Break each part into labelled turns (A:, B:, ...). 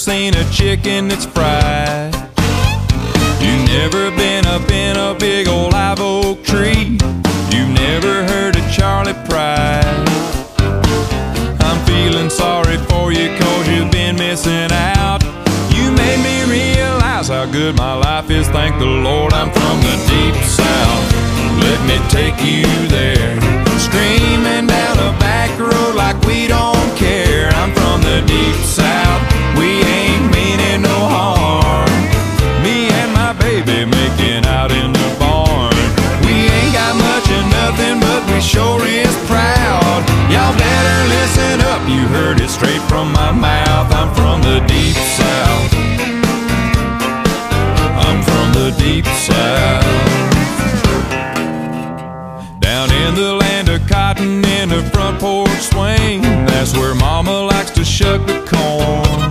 A: seen a chicken that's fried. You've never been up in a big old live oak tree. You've never heard of Charley Pride. I'm feeling sorry for you cause you've been missing out. You made me realize how good my life is. Thank the Lord I'm from the deep south. Let me take you there. Screaming down a back road like we don't care. I'm from the deep south. Cotton in the front porch swing. That's where mama likes to shuck the corn.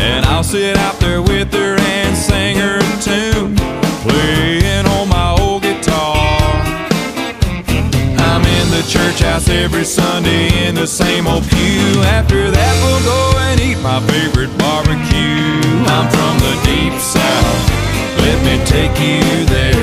A: And I'll sit out there with her and sing her a tune, playing on my old guitar. I'm in the church house every Sunday in the same old pew. After that, we'll go and eat my favorite barbecue. I'm from the deep south. Let me take you there.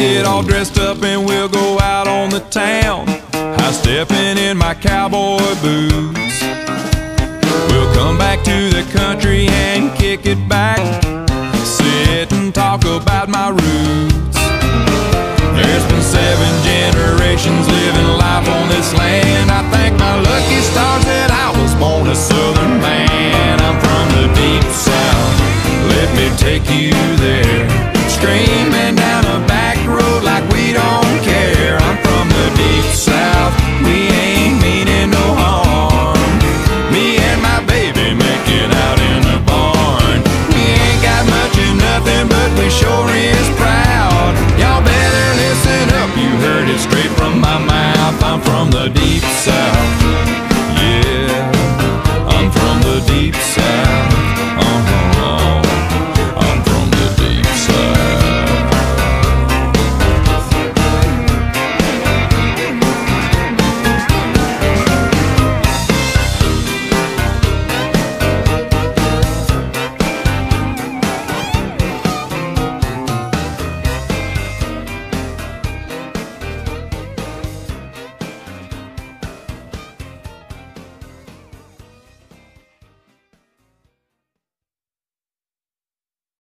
A: Get all dressed up and we'll go out on the town. High stepping in my cowboy boots. We'll come back to the country and kick it back. Sit and talk about my roots. sure is.